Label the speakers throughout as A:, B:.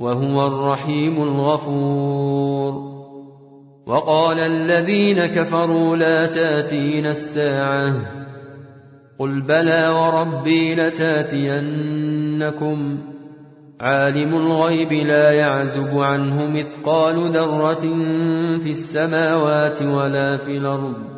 A: وهو الرحيم الغفور. وقال الذين كفروا لا تاتين الساعة. قل بلى وربي لتأتينكم. عالم الغيب لا يعزب عنه مثقال ذرة في السماوات ولا في الأرض.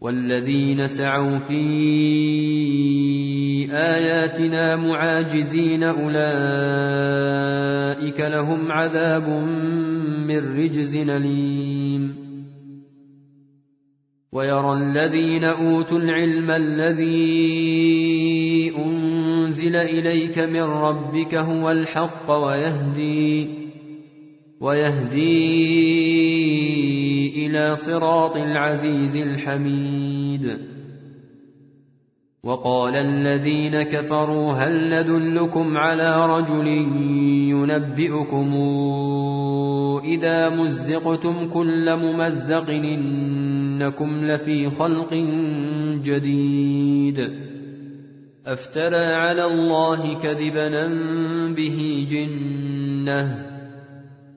A: والذين سعوا في آياتنا معاجزين أولئك لهم عذاب من رجز أليم. ويرى الذين أوتوا العلم الذي أنزل إليك من ربك هو الحق ويهدي ويهدي إلى صراط العزيز الحميد. وقال الذين كفروا هل ندلكم على رجل ينبئكم إذا مزقتم كل ممزق إنكم لفي خلق جديد. أفترى على الله كذبا به جنة.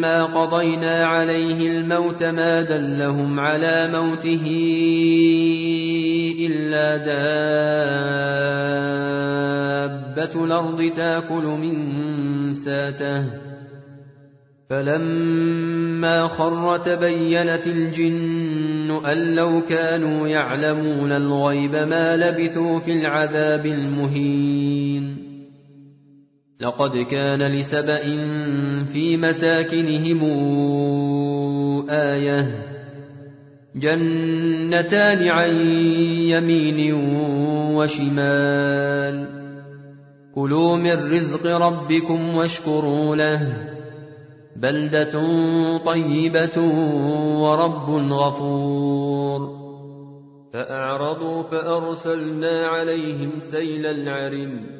A: فلما قضينا عليه الموت ما دلهم على موته إلا دابة الأرض تأكل من ساته. فلما خر تبينت الجن أن لو كانوا يعلمون الغيب ما لبثوا في العذاب المهين. لقد كان لسبأ في مساكنهم آية. جنتان عن يمين وشمال. كلوا من رزق ربكم واشكروا له. بلدة طيبة ورب غفور.
B: فأعرضوا فأرسلنا عليهم سيل العرم.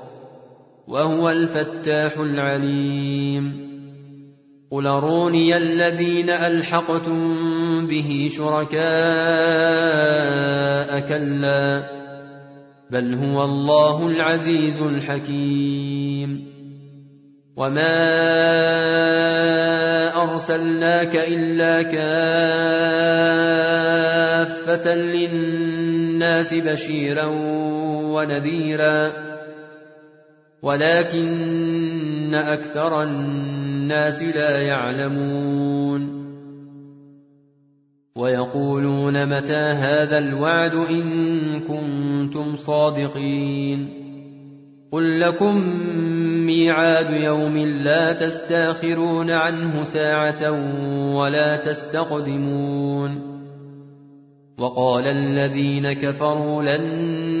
A: وهو الفتاح العليم. قل روني الذين ألحقتم به شركاء كلا بل هو الله العزيز الحكيم. وما أرسلناك إلا كافة للناس بشيرا ونذيرا. ولكن أكثر الناس لا يعلمون. ويقولون متى هذا الوعد إن كنتم صادقين. قل لكم ميعاد يوم لا تستأخرون عنه ساعة ولا تستقدمون. وقال الذين كفروا لن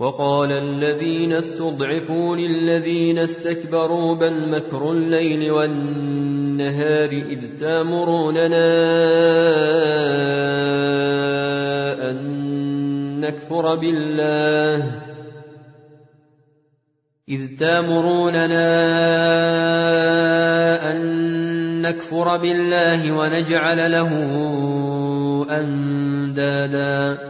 B: وقال الذين استضعفوا للذين استكبروا بل مكر الليل والنهار إذ تامروننا أن نكفر بالله
A: إذ تامروننا أن نكفر بالله ونجعل له أندادا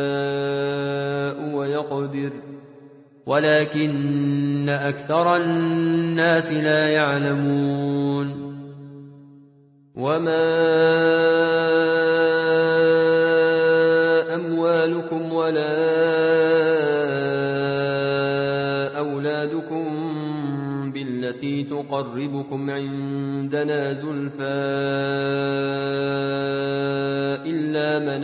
A: ولكن أكثر الناس لا يعلمون.
B: وما أموالكم ولا أولادكم بالتي تقربكم عندنا زلفى إلا من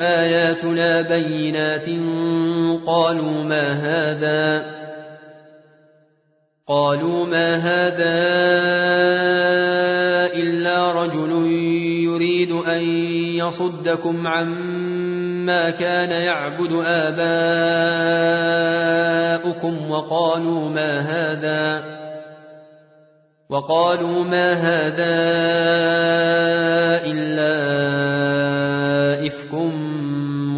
A: آياتنا بينات قالوا ما هذا قالوا ما هذا إلا رجل يريد أن يصدكم عما كان يعبد آباؤكم وقالوا ما هذا وقالوا ما هذا إلا إفك